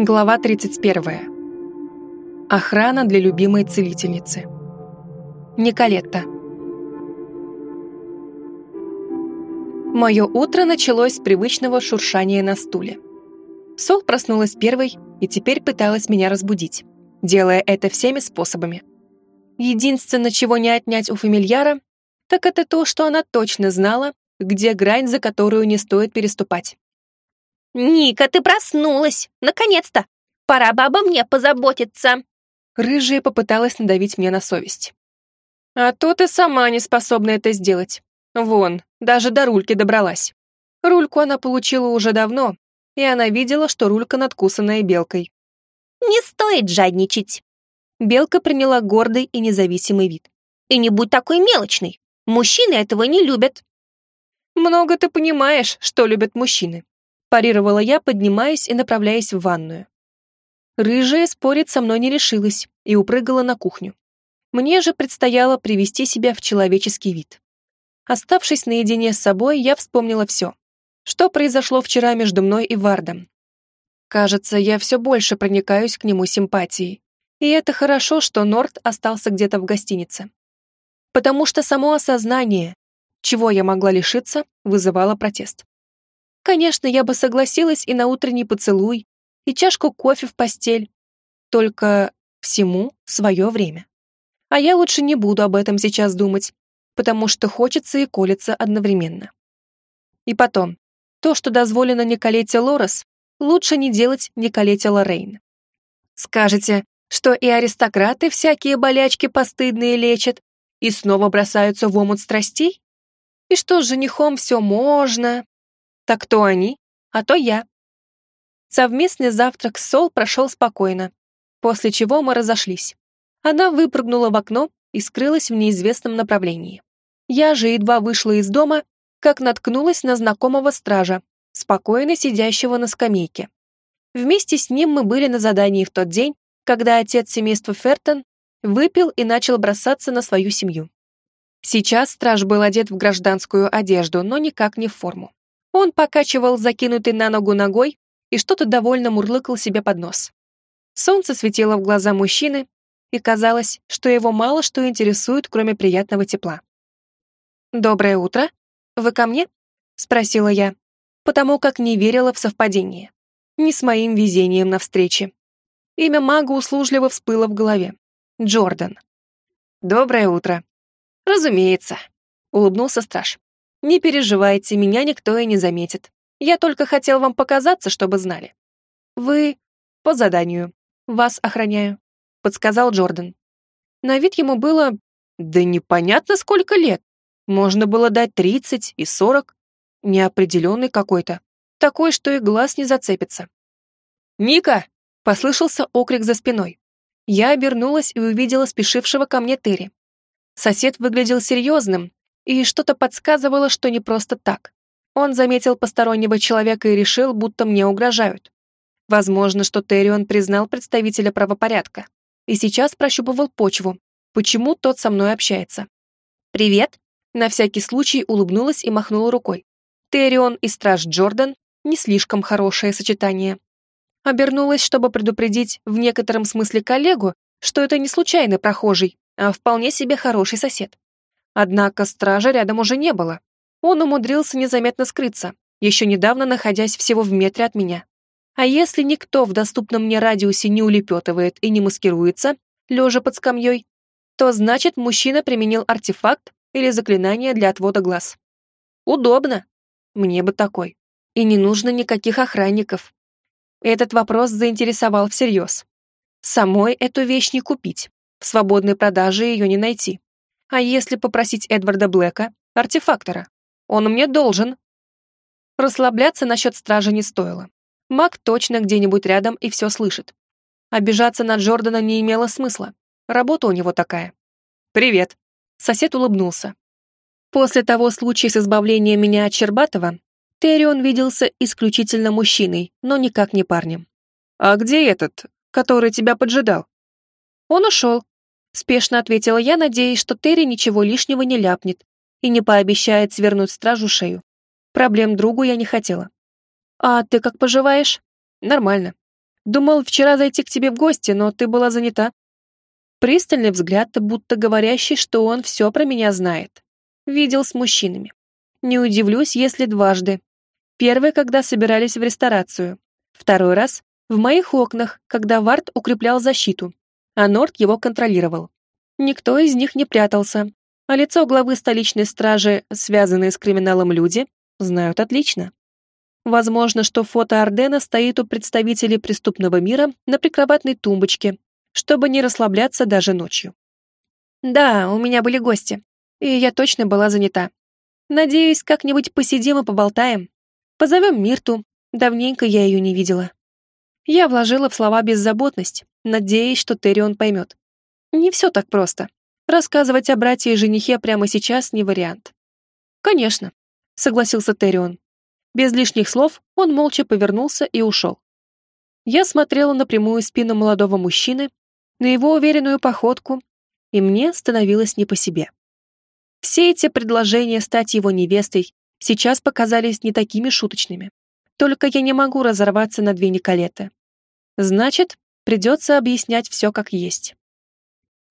Глава 31. Охрана для любимой целительницы. Николетта. Мое утро началось с привычного шуршания на стуле. Сол проснулась первой и теперь пыталась меня разбудить, делая это всеми способами. Единственное, чего не отнять у фамильяра, так это то, что она точно знала, где грань, за которую не стоит переступать. «Ника, ты проснулась! Наконец-то! Пора бы обо мне позаботиться!» Рыжая попыталась надавить мне на совесть. «А то ты сама не способна это сделать. Вон, даже до рульки добралась. Рульку она получила уже давно, и она видела, что рулька надкусанная белкой. «Не стоит жадничать!» Белка приняла гордый и независимый вид. «И не будь такой мелочной! Мужчины этого не любят!» «Много ты понимаешь, что любят мужчины», парировала я, поднимаясь и направляясь в ванную. Рыжая спорить со мной не решилась и упрыгала на кухню. Мне же предстояло привести себя в человеческий вид. Оставшись наедине с собой, я вспомнила все. Что произошло вчера между мной и Вардом. Кажется, я все больше проникаюсь к нему симпатией. И это хорошо, что Норт остался где-то в гостинице. Потому что само осознание, чего я могла лишиться, вызывало протест. Конечно, я бы согласилась и на утренний поцелуй, и чашку кофе в постель. Только всему свое время. А я лучше не буду об этом сейчас думать, потому что хочется и колется одновременно. И потом, то, что дозволено Николете Лорес, лучше не делать Николете Лоррейн. Скажете, что и аристократы всякие болячки постыдные лечат и снова бросаются в омут страстей? И что с женихом все можно, так то они, а то я. Совместный завтрак с Сол прошел спокойно, после чего мы разошлись. Она выпрыгнула в окно и скрылась в неизвестном направлении. Я же едва вышла из дома, как наткнулась на знакомого стража, спокойно сидящего на скамейке. Вместе с ним мы были на задании в тот день, когда отец семейства Фертон выпил и начал бросаться на свою семью. Сейчас страж был одет в гражданскую одежду, но никак не в форму. Он покачивал закинутый на ногу ногой и что-то довольно мурлыкал себе под нос. Солнце светило в глаза мужчины, и казалось, что его мало что интересует, кроме приятного тепла. «Доброе утро. Вы ко мне?» — спросила я, потому как не верила в совпадение. Не с моим везением на встрече. Имя мага услужливо всплыло в голове. Джордан. «Доброе утро». «Разумеется», — улыбнулся страж. Не переживайте, меня никто и не заметит. Я только хотел вам показаться, чтобы знали. Вы по заданию. Вас охраняю, подсказал Джордан. На вид ему было... Да непонятно сколько лет. Можно было дать тридцать и сорок. Неопределенный какой-то. Такой, что и глаз не зацепится. «Ника!» — послышался окрик за спиной. Я обернулась и увидела спешившего ко мне Терри. Сосед выглядел серьезным, и что-то подсказывало, что не просто так. Он заметил постороннего человека и решил, будто мне угрожают. Возможно, что Террион признал представителя правопорядка и сейчас прощупывал почву, почему тот со мной общается. «Привет!» На всякий случай улыбнулась и махнула рукой. Террион и страж Джордан — не слишком хорошее сочетание. Обернулась, чтобы предупредить в некотором смысле коллегу, что это не случайный прохожий, а вполне себе хороший сосед. Однако стража рядом уже не было. Он умудрился незаметно скрыться, еще недавно находясь всего в метре от меня. А если никто в доступном мне радиусе не улепетывает и не маскируется, лежа под скамьей, то значит мужчина применил артефакт или заклинание для отвода глаз. Удобно. Мне бы такой. И не нужно никаких охранников. Этот вопрос заинтересовал всерьез. Самой эту вещь не купить, в свободной продаже ее не найти. А если попросить Эдварда Блэка, артефактора? Он мне должен. Расслабляться насчет стражи не стоило. Маг точно где-нибудь рядом и все слышит. Обижаться на Джордана не имело смысла. Работа у него такая. «Привет». Сосед улыбнулся. После того случая с избавлением меня от Щербатова, Террион виделся исключительно мужчиной, но никак не парнем. «А где этот, который тебя поджидал?» «Он ушел», Спешно ответила я, надеясь, что Терри ничего лишнего не ляпнет и не пообещает свернуть стражу шею. Проблем другу я не хотела. «А ты как поживаешь?» «Нормально». Думал вчера зайти к тебе в гости, но ты была занята». Пристальный взгляд, будто говорящий, что он все про меня знает. Видел с мужчинами. Не удивлюсь, если дважды. Первый, когда собирались в ресторацию. Второй раз — в моих окнах, когда Варт укреплял защиту, а Норд его контролировал. Никто из них не прятался, а лицо главы столичной стражи, связанные с криминалом люди, знают отлично. Возможно, что фото Ардена стоит у представителей преступного мира на прикроватной тумбочке, чтобы не расслабляться даже ночью. Да, у меня были гости, и я точно была занята. Надеюсь, как-нибудь посидим и поболтаем. Позовем Мирту, давненько я ее не видела. Я вложила в слова беззаботность, надеясь, что Террион поймет. Не все так просто. Рассказывать о брате и женихе прямо сейчас не вариант. Конечно, согласился Террион. Без лишних слов он молча повернулся и ушел. Я смотрела на прямую спину молодого мужчины, на его уверенную походку, и мне становилось не по себе. Все эти предложения стать его невестой сейчас показались не такими шуточными. Только я не могу разорваться на две Николеты. Значит, придется объяснять все как есть.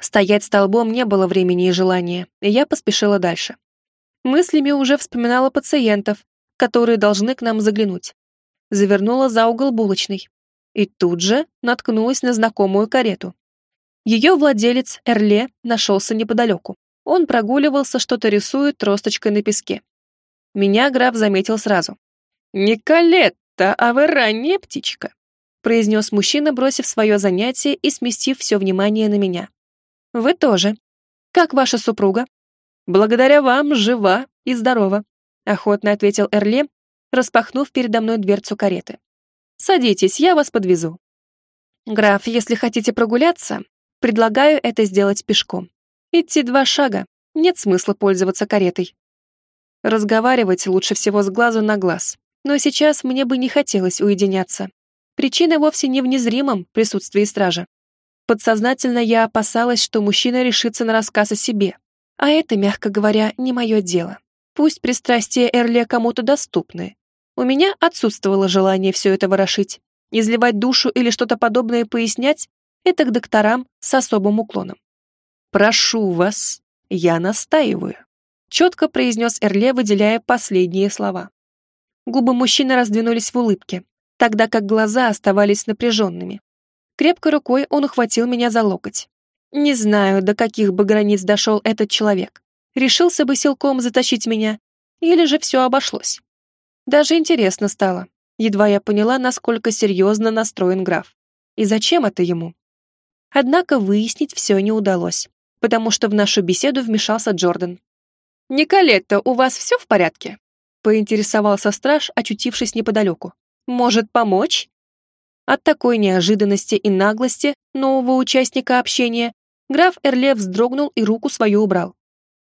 Стоять столбом не было времени и желания, и я поспешила дальше. Мыслями уже вспоминала пациентов, которые должны к нам заглянуть. Завернула за угол булочной. И тут же наткнулась на знакомую карету. Ее владелец, Эрле, нашелся неподалеку. Он прогуливался, что-то рисует тросточкой на песке. Меня граф заметил сразу. «Николетта, а вы ранняя птичка», произнес мужчина, бросив свое занятие и сместив все внимание на меня. «Вы тоже. Как ваша супруга?» «Благодаря вам жива и здорова», охотно ответил Эрле, распахнув передо мной дверцу кареты. «Садитесь, я вас подвезу». «Граф, если хотите прогуляться, предлагаю это сделать пешком. Идти два шага, нет смысла пользоваться каретой. Разговаривать лучше всего с глазу на глаз, но сейчас мне бы не хотелось уединяться. Причина вовсе не в незримом присутствии стража. Подсознательно я опасалась, что мужчина решится на рассказ о себе, а это, мягко говоря, не мое дело. Пусть пристрастия Эрле кому-то доступны. У меня отсутствовало желание все это ворошить. Изливать душу или что-то подобное пояснять — это к докторам с особым уклоном. «Прошу вас, я настаиваю», — четко произнес Эрле, выделяя последние слова. Губы мужчины раздвинулись в улыбке, тогда как глаза оставались напряженными. Крепкой рукой он ухватил меня за локоть. Не знаю, до каких бы границ дошел этот человек. Решился бы силком затащить меня, или же все обошлось. Даже интересно стало. Едва я поняла, насколько серьезно настроен граф. И зачем это ему? Однако выяснить все не удалось потому что в нашу беседу вмешался Джордан. «Николетта, у вас все в порядке?» — поинтересовался страж, очутившись неподалеку. «Может, помочь?» От такой неожиданности и наглости нового участника общения граф Эрле вздрогнул и руку свою убрал.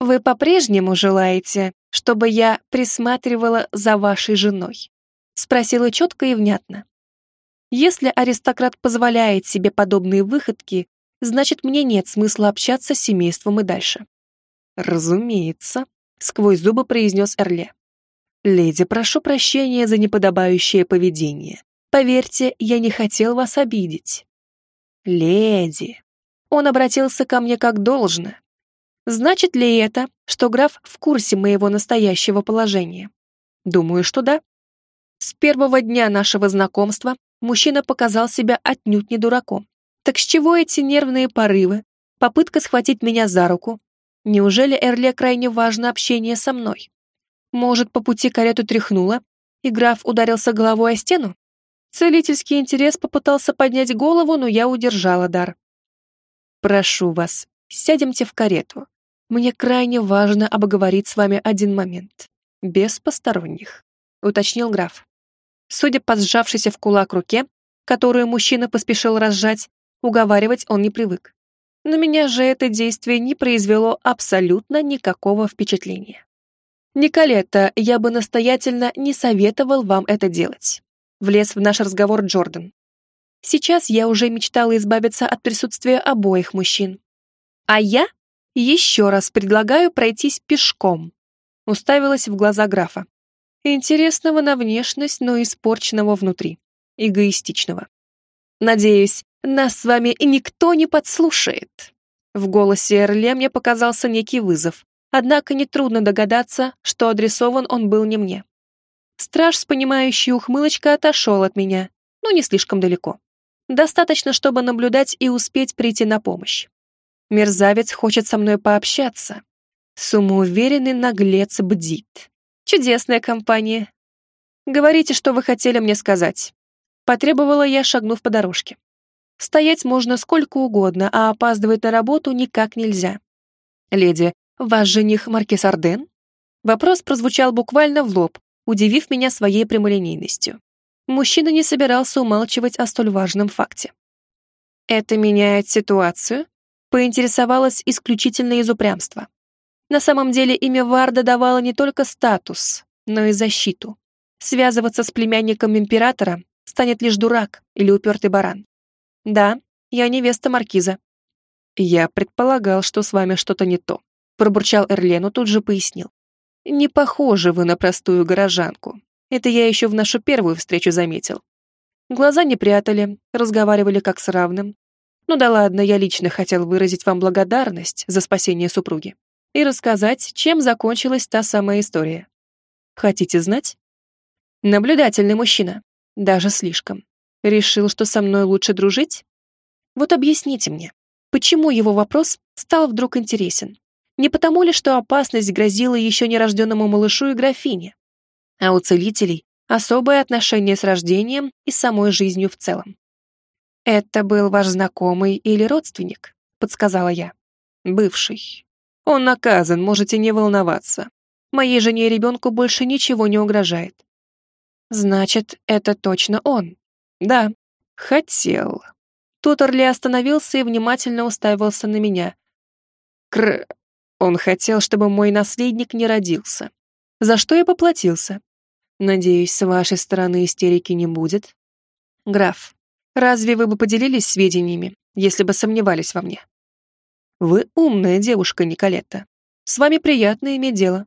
«Вы по-прежнему желаете, чтобы я присматривала за вашей женой?» — спросила четко и внятно. Если аристократ позволяет себе подобные выходки, значит, мне нет смысла общаться с семейством и дальше. Разумеется, сквозь зубы произнес Эрле. Леди, прошу прощения за неподобающее поведение. Поверьте, я не хотел вас обидеть. Леди. Он обратился ко мне как должно. Значит ли это, что граф в курсе моего настоящего положения? Думаю, что да. С первого дня нашего знакомства мужчина показал себя отнюдь не дураком. Так с чего эти нервные порывы? Попытка схватить меня за руку? Неужели Эрле крайне важно общение со мной? Может, по пути карету тряхнула, и граф ударился головой о стену? Целительский интерес попытался поднять голову, но я удержала дар. «Прошу вас, сядемте в карету. Мне крайне важно обговорить с вами один момент. Без посторонних», — уточнил граф. Судя по сжавшейся в кулак руке, которую мужчина поспешил разжать, Уговаривать он не привык. На меня же это действие не произвело абсолютно никакого впечатления. «Николетта, я бы настоятельно не советовал вам это делать», влез в наш разговор Джордан. Сейчас я уже мечтала избавиться от присутствия обоих мужчин. А я еще раз предлагаю пройтись пешком. Уставилась в глаза графа. Интересного на внешность, но испорченного внутри. Эгоистичного. Надеюсь, нас с вами никто не подслушает. В голосе Эрле мне показался некий вызов, однако нетрудно догадаться, что адресован он был не мне. Страж с понимающей ухмылочкой отошел от меня, но не слишком далеко. Достаточно, чтобы наблюдать и успеть прийти на помощь. Мерзавец хочет со мной пообщаться. Самоуверенный наглец бдит. Чудесная компания. Говорите, что вы хотели мне сказать. Потребовала я, шагнув по дорожке. Стоять можно сколько угодно, а опаздывать на работу никак нельзя. Леди, ваш жених Маркиз Арден? Вопрос прозвучал буквально в лоб, удивив меня своей прямолинейностью. Мужчина не собирался умалчивать о столь важном факте. Это меняет ситуацию? Поинтересовалась исключительно из упрямства. На самом деле имя Варда давало не только статус, но и защиту. Связываться с племянником императора станет лишь дурак или упертый баран. Да, я невеста маркиза. Я предполагал, что с вами что-то не то, пробурчал Эрлену, тут же пояснил. Не похожи вы на простую горожанку. Это я еще в нашу первую встречу заметил. Глаза не прятали, разговаривали как с равным. Ну да ладно, я лично хотел выразить вам благодарность за спасение супруги и рассказать, чем закончилась та самая история. Хотите знать? Наблюдательный мужчина, даже слишком. Решил, что со мной лучше дружить? Вот объясните мне, почему его вопрос стал вдруг интересен? Не потому ли, что опасность грозила еще нерожденному малышу и графине? А у целителей особое отношение с рождением и самой жизнью в целом. «Это был ваш знакомый или родственник?» — подсказала я. «Бывший. Он наказан, можете не волноваться. Моей жене и ребенку больше ничего не угрожает». «Значит, это точно он?» «Да, хотел». Тут Орли остановился и внимательно уставился на меня. «Кр... Он хотел, чтобы мой наследник не родился. За что я поплатился? Надеюсь, с вашей стороны истерики не будет. Граф, разве вы бы поделились сведениями, если бы сомневались во мне? Вы умная девушка, Николетта. С вами приятно иметь дело.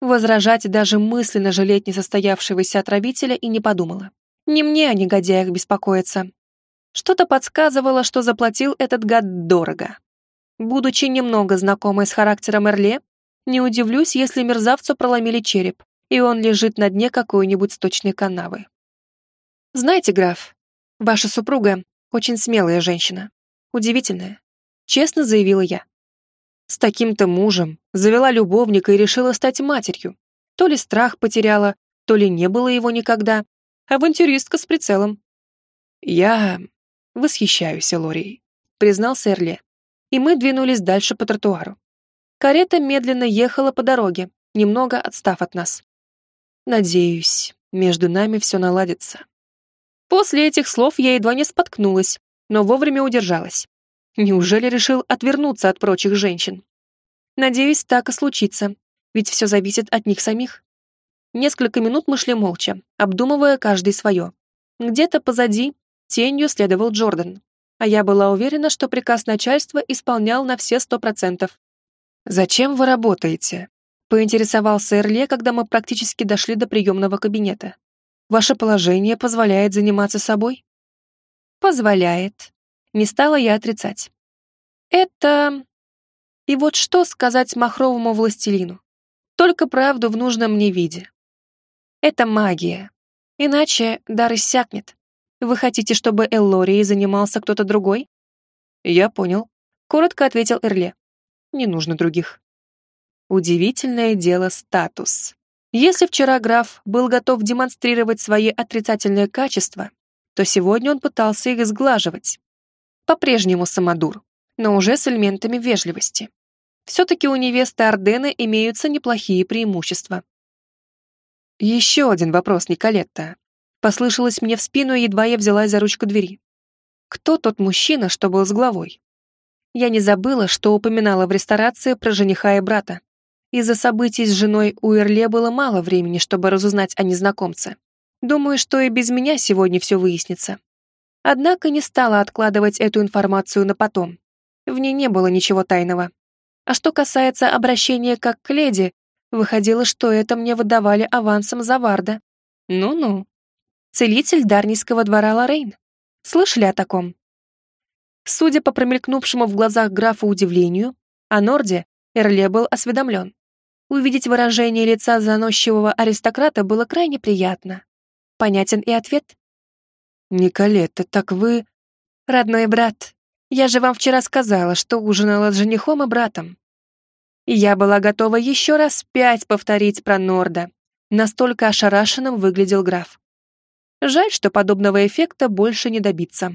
Возражать даже мысленно жалеть несостоявшегося отравителя и не подумала. Не мне о негодяях беспокоиться. Что-то подсказывало, что заплатил этот гад дорого. Будучи немного знакомой с характером Эрле, не удивлюсь, если мерзавцу проломили череп, и он лежит на дне какой-нибудь сточной канавы. Знаете, граф, ваша супруга очень смелая женщина. Удивительная. Честно заявила я. С таким-то мужем завела любовника и решила стать матерью. То ли страх потеряла, то ли не было его никогда. Авантюристка с прицелом. Я восхищаюсь Лорией, признался Эрле и мы двинулись дальше по тротуару. Карета медленно ехала по дороге, немного отстав от нас. Надеюсь, между нами все наладится. После этих слов я едва не споткнулась, но вовремя удержалась. Неужели решил отвернуться от прочих женщин? Надеюсь, так и случится, ведь все зависит от них самих. Несколько минут мы шли молча, обдумывая каждый свое. Где-то позади тенью следовал Джордан а я была уверена, что приказ начальства исполнял на все сто процентов. «Зачем вы работаете?» — поинтересовался Эрле, когда мы практически дошли до приемного кабинета. «Ваше положение позволяет заниматься собой?» «Позволяет», — не стала я отрицать. «Это...» И вот что сказать махровому властелину? Только правду в нужном мне виде. Это магия. Иначе дар иссякнет. Вы хотите, чтобы Эллорией занимался кто-то другой? Я понял. Коротко ответил Эрле. Не нужно других. Удивительное дело статус. Если вчера граф был готов демонстрировать свои отрицательные качества, то сегодня он пытался их сглаживать. По-прежнему самодур, но уже с элементами вежливости. Все-таки у невесты Ордена имеются неплохие преимущества. Еще один вопрос, Николетта послышалось мне в спину, едва я взялась за ручку двери. Кто тот мужчина, что был с главой? Я не забыла, что упоминала в ресторации про жениха и брата. Из-за событий с женой у Эрле было мало времени, чтобы разузнать о незнакомце. Думаю, что и без меня сегодня все выяснится. Однако не стала откладывать эту информацию на потом. В ней не было ничего тайного. А что касается обращения как к леди, выходило, что это мне выдавали авансом за Варда. Ну-ну целитель Дарнийского двора Лорейн. Слышали о таком? Судя по промелькнувшему в глазах графа удивлению, о Норде Эрле был осведомлен. Увидеть выражение лица заносчивого аристократа было крайне приятно. Понятен и ответ. «Николетта, так вы...» «Родной брат, я же вам вчера сказала, что ужинала с женихом и братом». Я была готова еще раз пять повторить про Норда. Настолько ошарашенным выглядел граф. Жаль, что подобного эффекта больше не добиться.